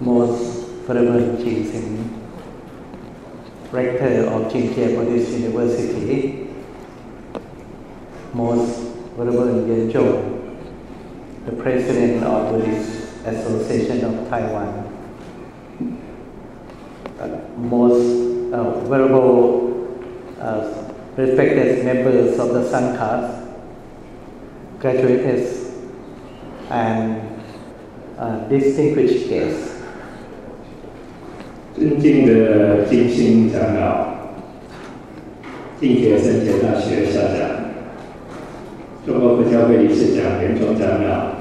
Most Venerable Jing Sing, Rector of Jingye Buddhist University, Most Venerable Yen Zhou, the President of Buddhist Association of Taiwan, uh, most uh, venerable, uh, respected members of the Sangha, graduates, and uh, distinguished guests. 尊敬的金星长老、敬觉圣贤大学校长、中国佛教会理事长圆宗长老、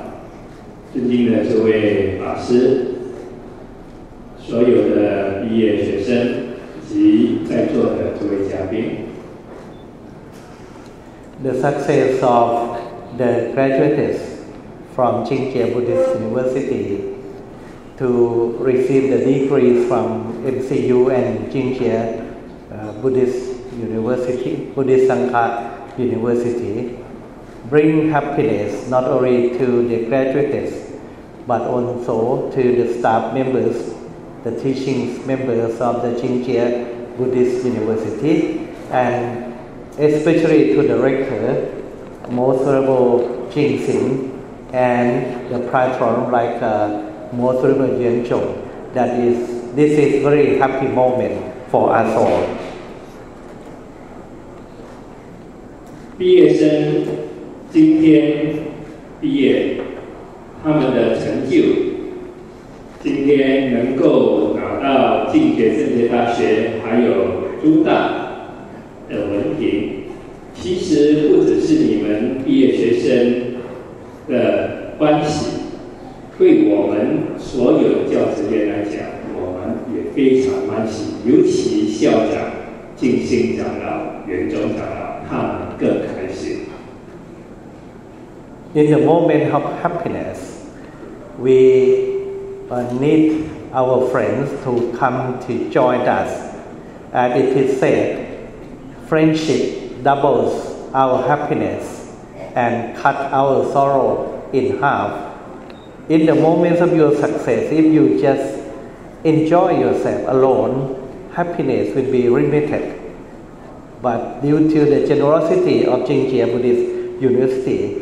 尊敬的诸位法师、所有的毕业学生及在座的诸位嘉宾。The success of the graduates from Jingye Buddhist University to receive the degree from MCU and Jingye uh, Buddhist University, Buddhist Sangha University, bring happiness not only to the graduates but also to the staff members, the teaching members of the Jingye Buddhist University, and especially to the rector, Most Venerable Jing and the patron like uh, Most Venerable Yuan Zhou. That is, this is very happy moment for us all. 毕业生今天毕业，他们的成就，今天能够拿到进学圣洁大学还有中大的文凭，其实不只是你们毕业学生的关系，对我们所有的教职员来讲，我们也非常欢喜，尤其校长、静心长老、圆中长老，他们更开心。 In the moment of happiness, we uh, need our friends to come to join us. And it is said, friendship doubles our happiness and cut our sorrow in half. In the moments of your success, if you just enjoy yourself alone, happiness will be limited. But due to the generosity of Jingye Buddhist University,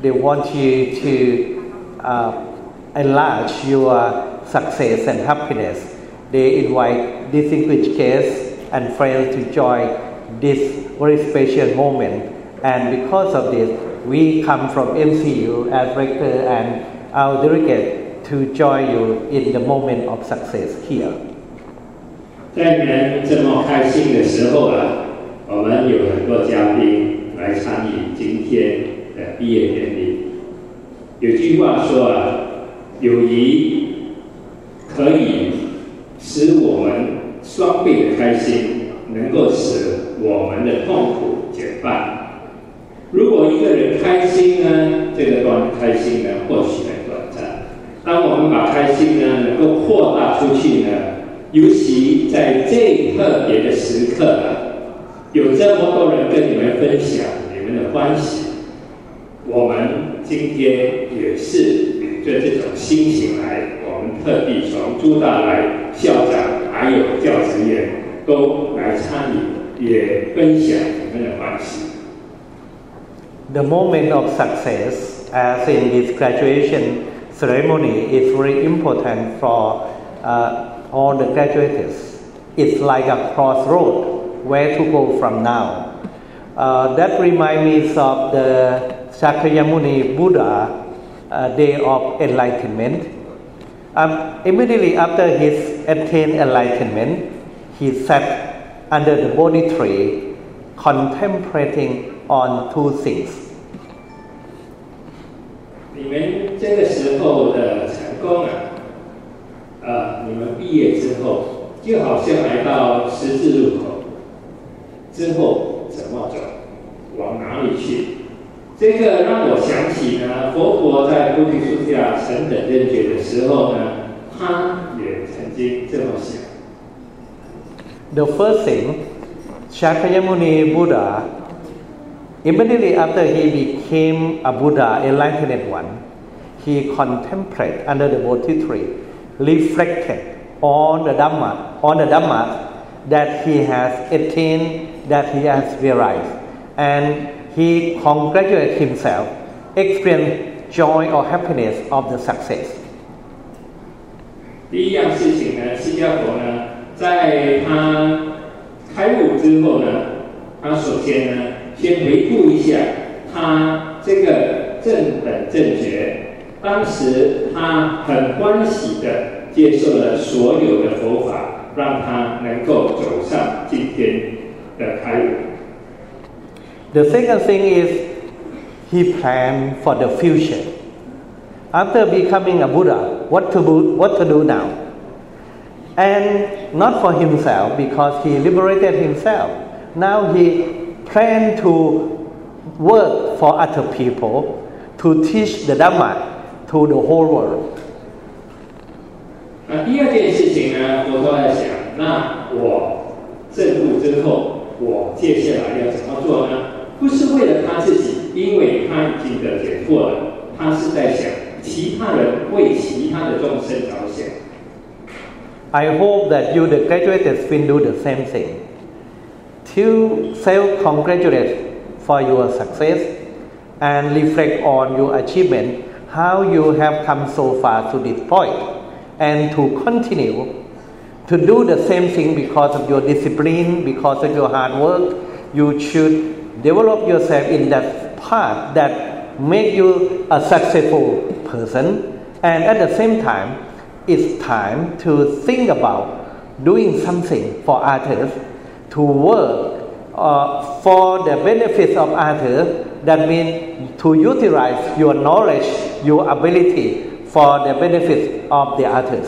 they want you to uh, enlarge your success and happiness. They invite distinguished guests and friends to join this very special moment. And because of this, we come from MCU as rector and our delegate to join you in the moment of success here. 在你们这么开心的时候啊，我们有很多嘉宾来参与今天的毕业典礼。有句话说啊，友谊可以使我们双倍的开心，能够使我们的痛苦减半。如果一个人开心呢，这个段开心呢，或许。当我们把开心呢能够扩大出去呢，尤其在这特别的时刻啊，有这么多人跟你们分享你们的欢喜，我们今天也是秉着这种心情来，我们特地从朱大来校长还有教职员都来参与，也分享你们的欢喜。The moment of success, as in this graduation ceremony, is very important for uh, all the graduates. It's like a crossroad where to go from now. Uh, that reminds me of the Shakyamuni Buddha uh, day of enlightenment. Um, immediately after his attained enlightenment, he sat under the Bodhi tree contemplating on two things. 你们这个时候的成功啊，呃，你们毕业之后，就好像来到十字路口，之后怎么走，往哪里去？这个让我想起呢，佛陀在菩提树下成等正觉的时候呢，他也曾经这么想。The first thing, Shakyamuni Buddha, immediately after he became a Buddha, enlightened one, he contemplated under the Bodhi tree, reflected on the Dhamma, on the Dhamma that he has attained, that he has realized. And he congratulated himself, experienced joy or happiness of the success. 第一样事情呢，释迦佛呢，在他开悟之后呢，他首先呢， 先回顾一下他这个正本正觉，当时他很欢喜的接受了所有的佛法，让他能够走上今天的开悟。 The second thing is he planned for the future. After becoming a Buddha, what to do, what to do now? And not for himself because he liberated himself. Now he planned to work for other people to teach the Dhamma to the whole world. 那第二件事情呢，佛陀在想，那我证悟之后，我接下来要怎么做呢？不是为了他自己，因为他已经得解脱了，他是在想其他人为其他的众生着想。 I hope that you, the graduates, will do the same thing. To self congratulate for your success and reflect on your achievement, how you have come so far to this point, and to continue to do the same thing because of your discipline, because of your hard work. You should develop yourself in that path that make you a successful person, and at the same time, it's time to think about doing something for others, to work uh, for the benefits of others. That means to utilize your knowledge, your ability for the benefit of the others.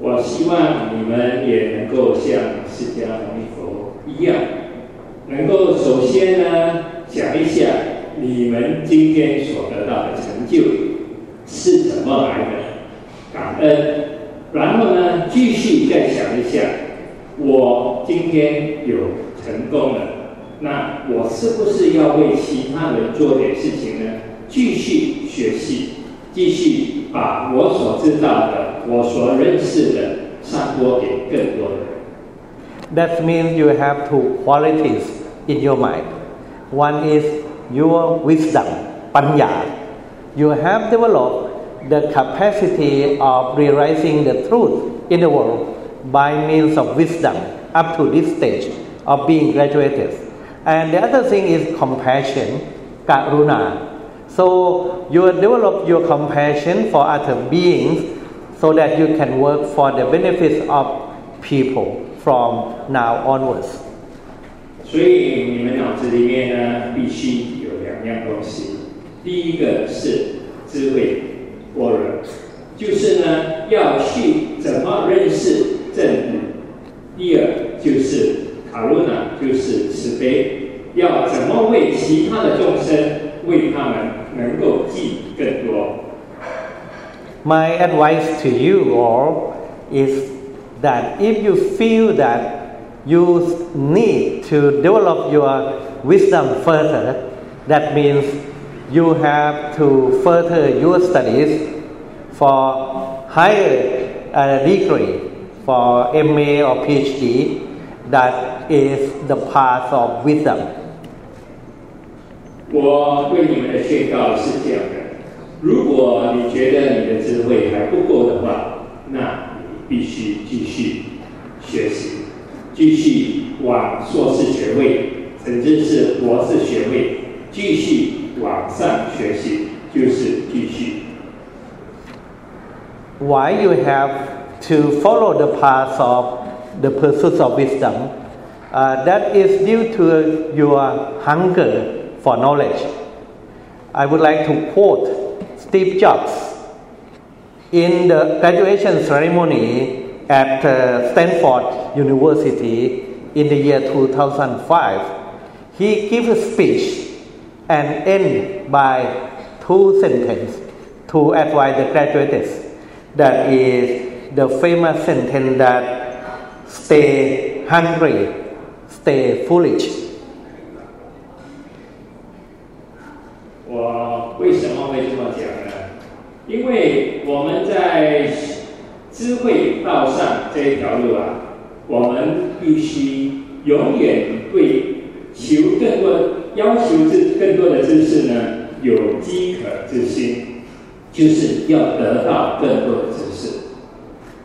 我希望你们也能够像释迦牟尼佛一样，能够首先呢想一下你们今天所得到的成就是怎么来的，感恩，然后呢继续再想一下， 我今天有成功了，那我是不是要为其他人做点事情呢？继续学习，继续把我所知道的、我所认识的散播给更多的人。 That means you have two qualities in your mind. One is your wisdom, panya. You have developed the capacity of realizing the truth in the world by means of wisdom up to this stage of being graduated. And the other thing is compassion, karuna. So you develop your compassion for other beings so that you can work for the benefits of people from now onwards. 所以你们脑子里面呢，必须有两样东西。第一个是智慧般若，就是呢要去怎么认识 正悟；第二就是卡鲁纳，就是慈悲，要怎么为其他的众生，为他们能够记更多。 My advice to you all is that if you feel that you need to develop your wisdom further, that means you have to further your studies for higher uh, degree, for MA or PhD, that is the path of wisdom. 我对你们的劝告是这样的：如果你觉得你的智慧还不够的话，那你必须继续学习，继续往硕士学位，甚至是博士学位，继续往上学习，就是继续。 why you have to follow the path of the pursuit of wisdom, uh, that is due to your hunger for knowledge. I would like to quote Steve Jobs in the graduation ceremony at uh, Stanford University in the year 2005. He gave a speech and end by two sentences to advise the graduates. That is the famous sentence that stay hungry, stay foolish. 我为什么会这么讲呢？因为我们在智慧道上这一条路啊，我们必须永远对求更多、要求知更多的知识呢有饥渴之心，就是要得到更多的知识。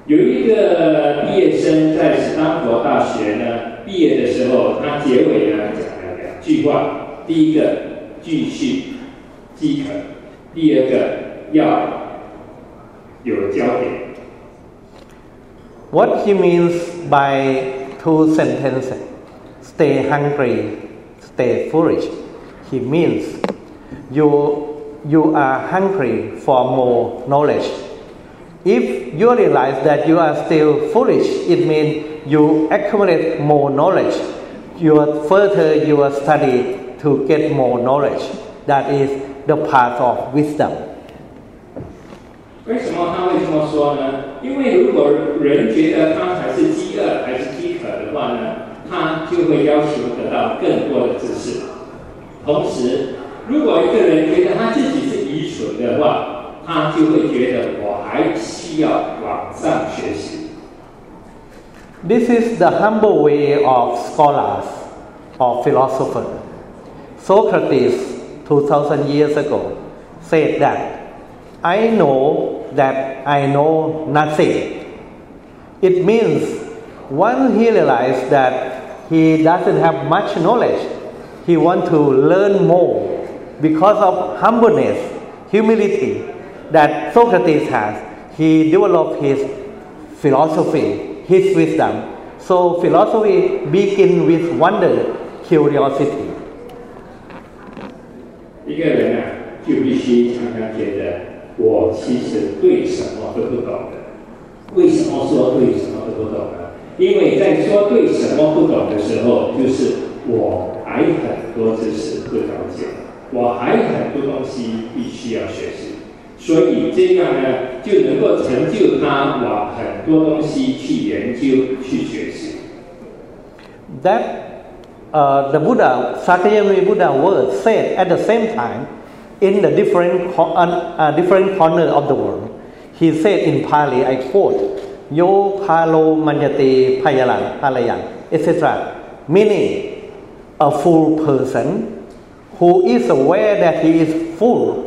有一个毕业生在斯坦福大学呢毕业的时候，他结尾呢讲了两句话：第一个，继续饥渴；第二个，要有焦点。What he means by two sentences, stay hungry, stay foolish, he means you, you are hungry for more knowledge. If you realize that you are still foolish, it means you accumulate more knowledge. You further your study to get more knowledge. That is the path of wisdom. 为什么他会这么说呢？因为如果人觉得他才是饥饿还是饥渴的话呢，他就会要求得到更多的知识。同时，如果一个人觉得他自己是愚蠢的话， 他就会觉得我还需要往上学习。This is the humble way of scholars or philosophers. Socrates, 2000 years ago, said that I know that I know nothing. It means once he realized that he doesn't have much knowledge, he wants to learn more because of humbleness, humility that Socrates has. He developed his philosophy, his wisdom. So philosophy begins with wonder, curiosity. 一个人啊，就必须常常觉得我其实对什么都不懂的。为什么说对什么都不懂呢？因为在说对什么不懂的时候，就是我还很多知识不了解，我还很多东西必须要学习， 所以这样呢，就能够成就他往很多东西去研究、去学习。That uh, the Buddha, Sakyamuni Buddha words said at the same time in the different, uh, different corner of the world. He said in Pali, I quote, Yo palo manyate payalan, palayan, etc. Meaning, a full person who is aware that he is full,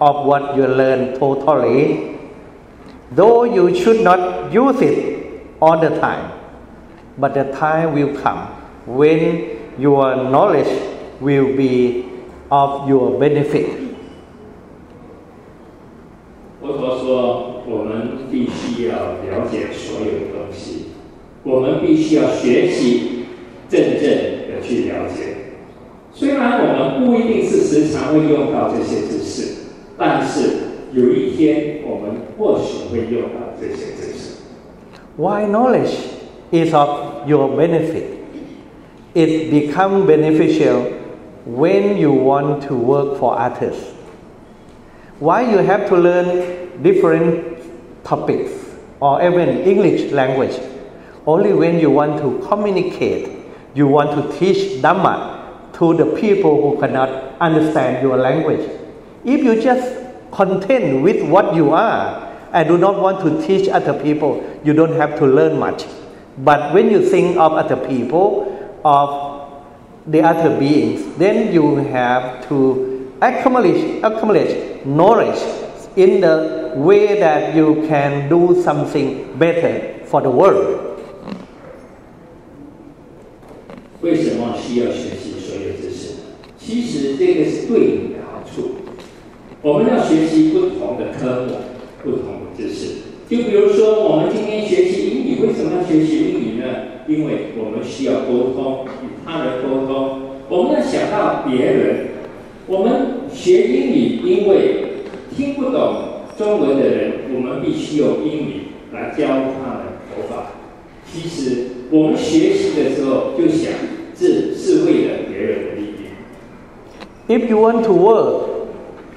of what you learn totally, though you should not use it all the time. But the time will come when your knowledge will be of your benefit. 佛陀说：“我们必须要了解所有的东西，我们必须要学习真正的去了解。虽然我们不一定是时常会用到这些知识， 但是有一天我们或许会用到这些知识。Why knowledge is of your benefit? It become beneficial when you want to work for others. Why you have to learn different topics or even English language? Only when you want to communicate, you want to teach Dhamma to the people who cannot understand your language. If you just content with what you are and do not want to teach other people, you don't have to learn much. But when you think of other people, of the other beings, then you have to accumulate, accumulate knowledge in the way that you can do something better for the world. 为什么需要学习所有知识？其实这个是对你的好处。 我们要学习不同的科目、不同的知识。就比如说，我们今天学习英语，为什么要学习英语呢？因为我们需要沟通，与他人沟通。我们要想到别人。我们学英语，因为听不懂中文的人，我们必须用英语来教他们佛法。其实我们学习的时候，就想这是为了别人的利益。If you want to work,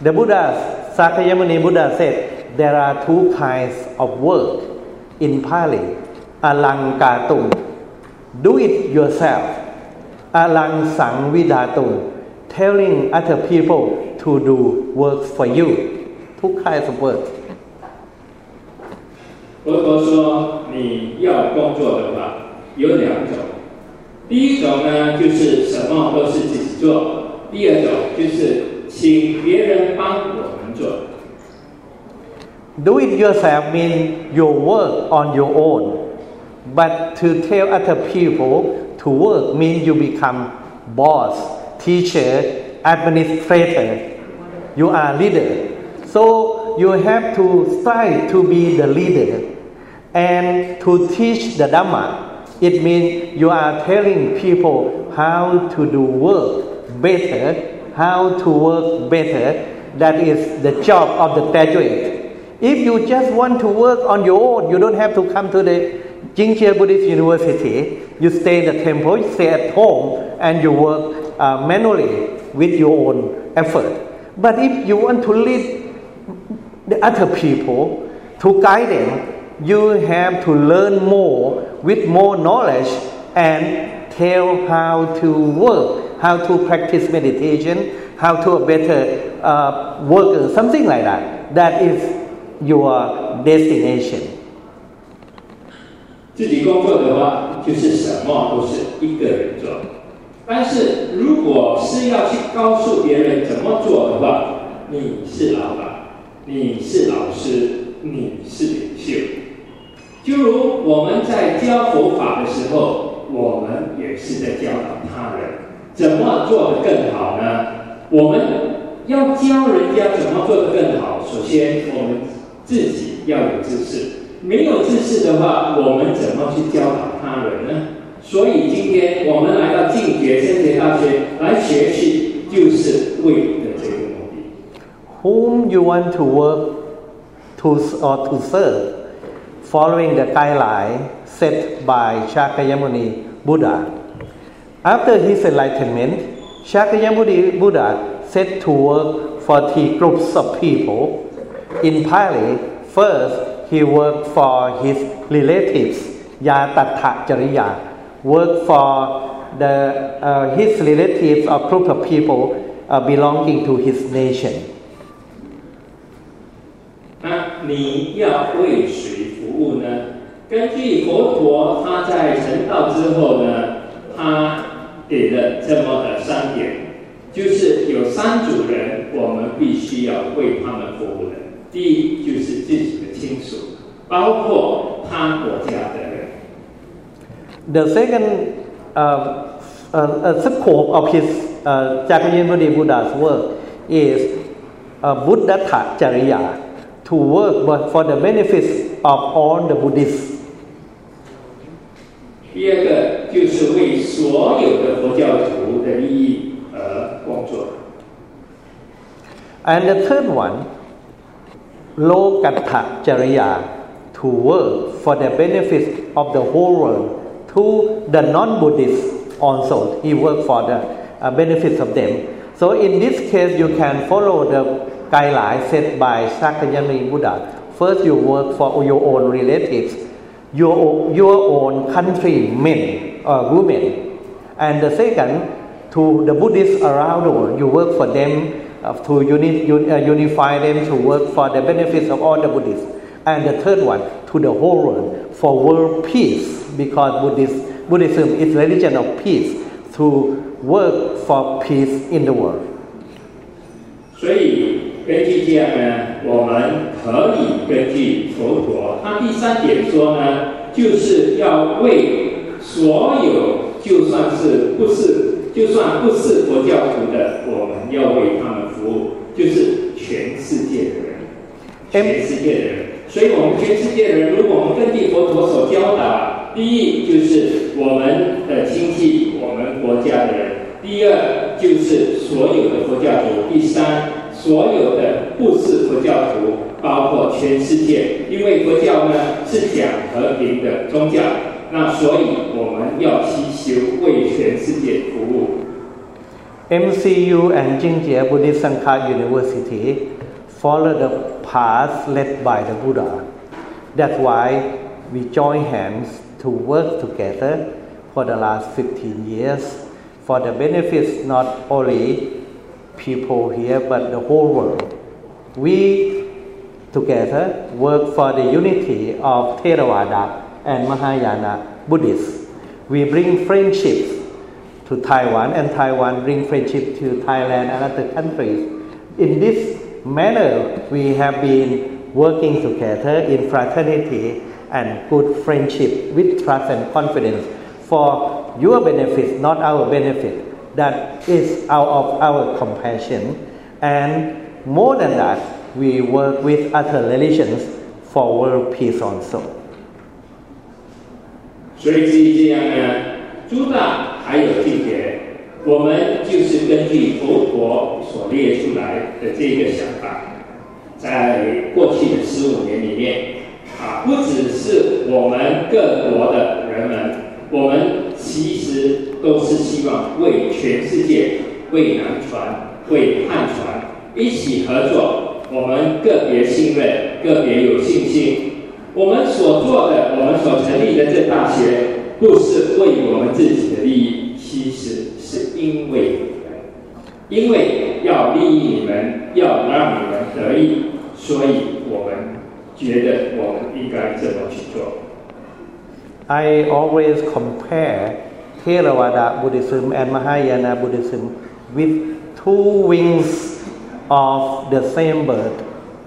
the Buddha, Sakyamuni Buddha said, there are two kinds of work in Pali. Alangatung, do it yourself. Alang sang vidatung, telling other people to do work for you. Two kinds of work. 佛陀说，你要工作的话有两种，第一种呢就是什么都是自己做，第二种就是 请别人帮我们做。 Do it yourself means you work on your own, but to tell other people to work means you become boss, teacher, administrator. You are leader. So you have to strive to be the leader and to teach the Dhamma. It means you are telling people how to do work better, how to work better. That is the job of the graduate. If you just want to work on your own, you don't have to come to the Jingxia Buddhist University. You stay in the temple, you stay at home, and you work uh, manually with your own effort. But if you want to lead the other people, to guide them, you have to learn more with more knowledge and tell how to work, how to practice meditation, how to better uh, work? something like that. That is your destination. 自己工作的话，就是什么都是一个人做。但是如果是要去告诉别人怎么做的话，你是老板，你是老师，你是领袖。就如我们在教佛法的时候，我们也是在教导他人怎么做得更好呢？我们要教人家怎么做得更好，首先我们自己要有知识。没有知识的话，我们怎么去教导他人呢？所以今天我们来到净觉圣洁大学来学习，就是为了这个目的。Whom you want to work to or to serve, following the guideline set by Shakyamuni Buddha. After his enlightenment, Shakyamuni Buddha set to work for three groups of people. In Pali, first he worked for his relatives, Yatattha Jariya, worked for the, uh, his relatives or group of people uh, belonging to his nation. 那你要为谁服务呢？根据佛陀他在成道之后呢，他 给了这么的三点，就是有三组人，我们必须要为他们服务的。第一就是自己的亲属，包括他国家的人。The second uh, uh, uh, scope of his uh, Jakayamuni Buddha's work is uh, Buddhata Jariya, to work for the benefits of all the Buddhists. 第二个就是为所有的佛教徒的利益而工作。 And the third one, Lokatha Jariya, to work for the benefits of the whole world, to the non-Buddhists also. He worked for the uh, benefits of them. So in this case, you can follow the guidelines set by Shakyamuni Buddha. First, you work for your own relatives, your, your own countrymen or women. And the second, to the Buddhists around the world, you work for them uh, to uni, un, uh, unify them to work for the benefits of all the Buddhists. And the third one, to the whole world, for world peace, because Buddhist, Buddhism is religion of peace, to work for peace in the world. 所以根据这样呢， 我们可以根据佛陀，他第三点说呢，就是要为 所有就算是不是就算不是佛教徒的，我们要为他们服务，就是全世界的人，全世界的人。所以我们全世界的人，如果我们根据佛陀所教导，第一就是我们的亲戚，我们国家的人；第二就是所有的佛教徒；第三，所有的不是佛教徒，包括全世界。因为佛教呢是讲和平的宗教，那所以我们要祈求为全世界服务。 MCU and Jingjie Buddhist Sangha University follow the path led by the Buddha. That's why we join hands to work together for the last 15 years for the benefits not only people here but the whole world. We together work for the unity of Theravada and Mahayana Buddhists. We bring friendships to Taiwan and Taiwan bring friendship to Thailand and other countries. In this manner, we have been working together in fraternity and good friendship with trust and confidence for your benefit, not our benefit. That is out of our compassion. And more than that, we work with other religions for world peace also. 所以至于这样呢，朱大还有经典，我们就是根据佛陀所列出来的这个想法，在过去的十五年里面，啊，不只是我们各国的人们，我们其实都是希望为全世界、为南传、为汉传一起合作，我们个别信任，个别有信心。我们所做的，我们所成立的这大学，不是为我们自己的利益，其实是因为你们，因为要利益你们，要让你们得益，所以我们觉得我们应该这么去做。I always compare Theravada Buddhism and Mahayana Buddhism with two wings of the same bird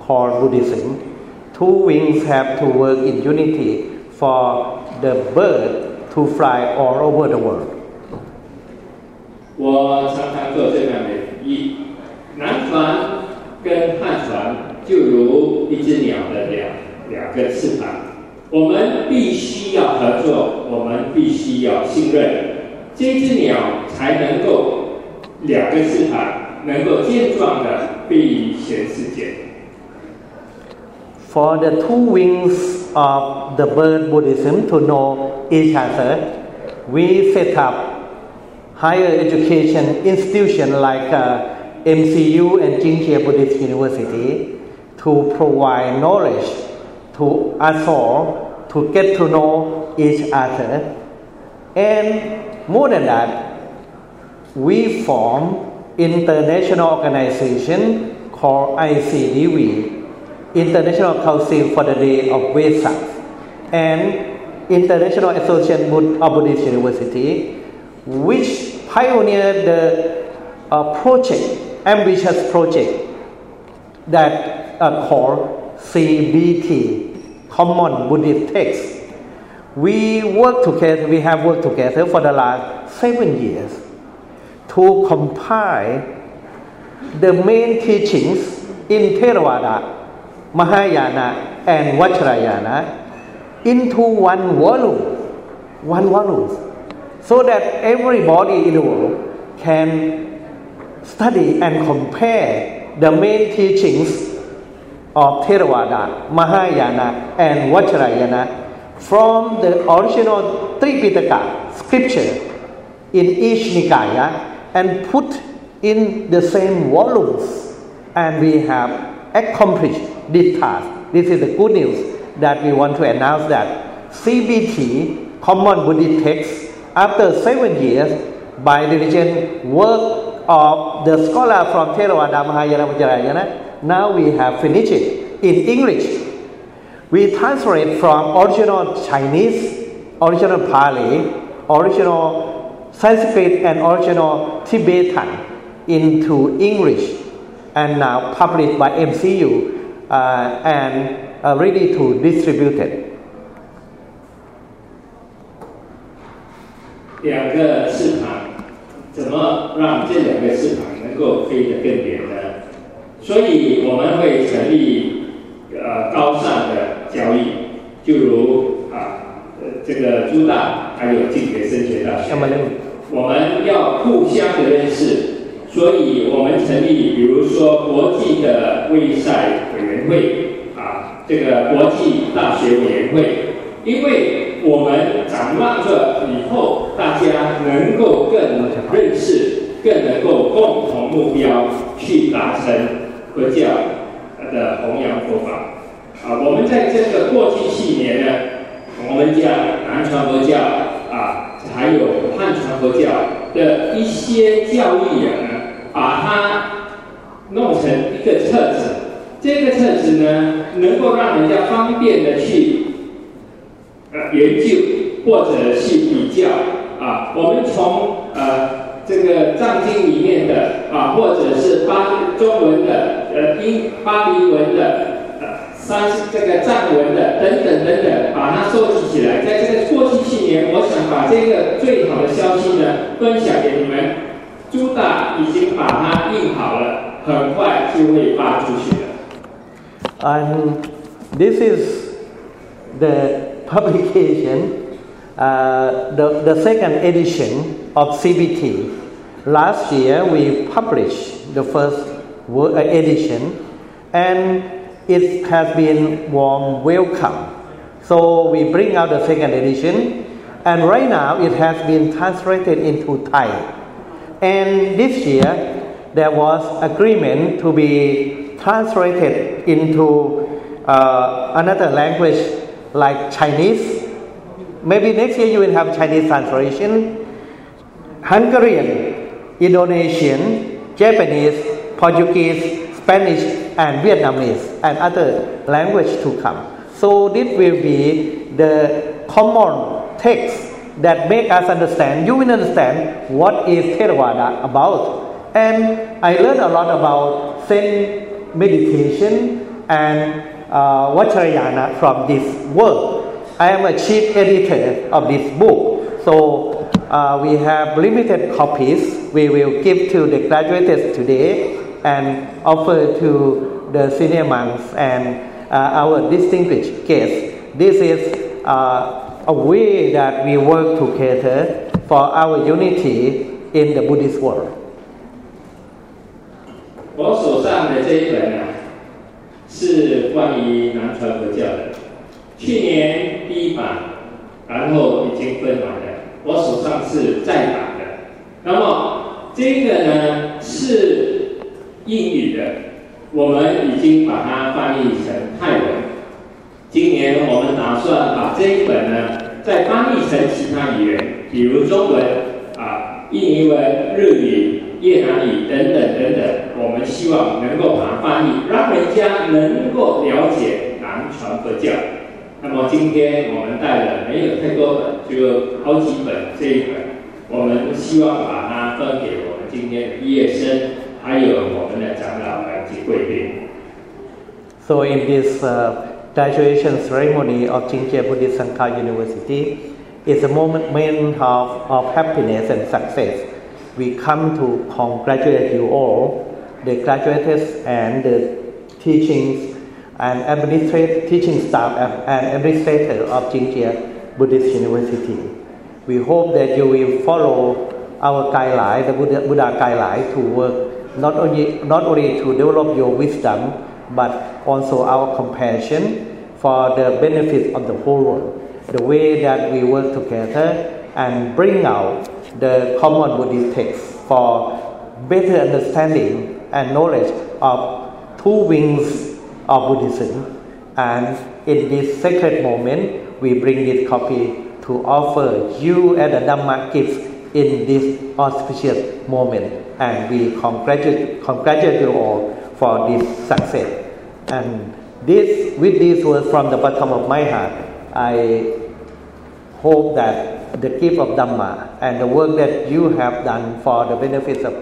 called Buddhism. Two wings have to work in unity for the bird to fly all over the world. 我常常做这样的比喻，南船跟汉船就如一只鸟的两两个翅膀，我们必须要合作，我们必须要信任，这只鸟才能够两个翅膀能够健壮的飞于全世界。For the two wings of the bird Buddhism to know each other, we set up higher education institution like uh, MCU and Jingjie Buddhist University to provide knowledge to us all to get to know each other. And more than that, we form international organization called ICDV, International Council for the Day of Vesak, and International Association of Buddhist University, which pioneered the uh, project, ambitious project that uh, called CBT, Common Buddhist Text. We work together, we have worked together for the last seven years to compile the main teachings in Theravada, Mahayana, and Vajrayana into one volume, one volume, so that everybody in the world can study and compare the main teachings of Theravada, Mahayana, and Vajrayana from the original Tripitaka scripture in each Nikaya and put in the same volumes. And we have accomplished this task. This is the good news that we want to announce that CBT, Common Buddhist Text, after seven years by diligent work of the scholar from Theravada, Mahayana, Vajrayana, now we have finished it in English. We translate from original Chinese, original Pali, original Sanskrit, and original Tibetan into English, and now published by MCU. Uh, and uh, ready to distribute it. 两个翅膀，怎么让这两个翅膀能够飞得更远呢？所以我们会成立呃高尚的交易，就如啊呃这个朱大还有进学升学大学，我们要互相的认识，所以我们成立比如说国际的卫赛委员会啊，这个国际大学委员会，因为。我们展望着以后，大家能够更认识，更能够共同目标去达成佛教的弘扬佛法。啊，我们在这个过去七年呢，我们讲南传佛教啊，还有汉传佛教的一些教义呢，把它弄成一个册子。这个册子呢，能够让人家方便的去呃。研究或者是比较啊，我们从呃这个藏经里面的啊，或者是巴中文的呃英巴黎文的呃三这个藏文的等等等等，把它收集起来，在这个过去七年，我想把这个最好的消息呢分享给你们。朱大已经把它印好了，很快就会发出去了。And this is the publication, uh, the, the second edition of CBT. Last year we published the first uh, edition and it has been warm welcome. So we bring out the second edition and right now it has been translated into Thai. And this year there was agreement to be translated into uh, another language like Chinese. Maybe next year you will have Chinese translation, Hungarian, Indonesian, Japanese, Portuguese, Spanish, and Vietnamese, and other language to come. So this will be the common text that make us understand. You will understand what is Theravada about. And I learned a lot about Zen meditation and uh, Vajrayana from this work. I am a chief editor of this book, so uh, we have limited copies. We will give to the graduates today and offer to the senior monks and uh, our distinguished guests. This is uh, a way that we work together for our unity in the Buddhist world. 我手上的这一本啊，是关于南传佛教的。去年第一版，然后已经分完了。我手上是再版的。那么这个呢是英语的，我们已经把它翻译成泰文。今年我们打算把这一本呢再翻译成其他语言，比如中文啊、印尼文、日语。越南语等等等等，我们希望能够把它翻译，让人家能够了解南传佛教。那么今天我们带了没有太多本，就好几本这一本，我们希望把它分给我们今天的毕业生，还有我们的长老们及贵宾。So in this graduation ceremony of Jingye Buddhist Sangha University, is a moment of of happiness and success. we come to congratulate you all, the graduates and the teachings and administrative teaching staff and administrator of Jingjia Buddhist University. We hope that you will follow our guideline, the Buddha, Buddha guideline, to work not only not only to develop your wisdom, but also our compassion for the benefit of the whole world. The way that we work together and bring out the common Buddhist text for better understanding and knowledge of two wings of Buddhism. And in this sacred moment, we bring this copy to offer you and the Dhamma gift in this auspicious moment. And we congratulate, congratulate you all for this success. And this, with these words from the bottom of my heart, I hope that the gift of Dhamma and the work that you have done for the benefits of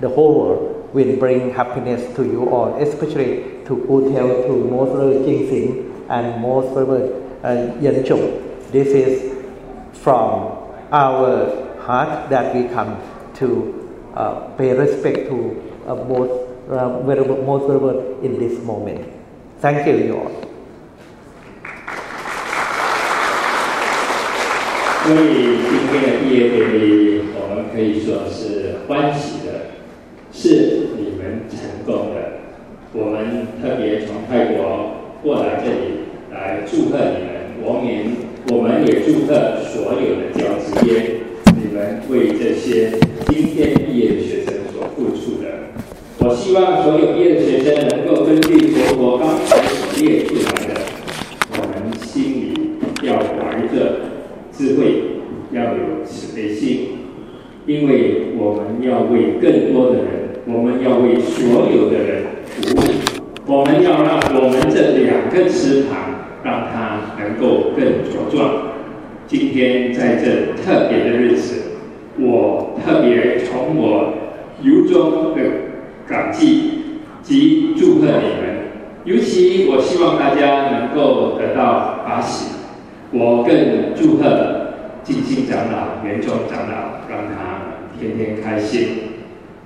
the whole world will bring happiness to you all, especially to Utel, to Most Jing Sin, and Most uh, Yen Chung. This is from our heart that we come to uh, pay respect to uh, most, uh, venerable, most venerable in this moment. Thank you, you all. 所以今天的毕业典礼，我们可以说是欢喜的，是你们成功的。我们特别从泰国过来这里来祝贺你们。我们我们也祝贺所有的教职员，你们为这些今天毕业的学生。我希望所有毕业的学生能够根据佛陀刚才所列出来的，我们心里要怀着。智慧要有慈悲心，因为我们要为更多的人，我们要为所有的人服务。我们要让我们这两个池塘，让它能够更茁壮。今天在这特别的日子，我特别从我由衷的感激及祝贺你们。尤其我希望大家能够得到法喜。我更祝贺静心长老、圆中长老，让他们天天开心。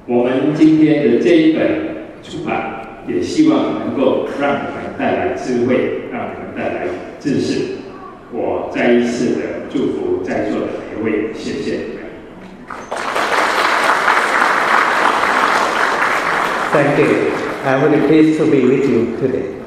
我们今天的这一本出版，也希望能够让你们带来智慧，让你们带来知识。我再一次的祝福在座的每一位，谢谢。Thank you. I'm very pleased to be with you today.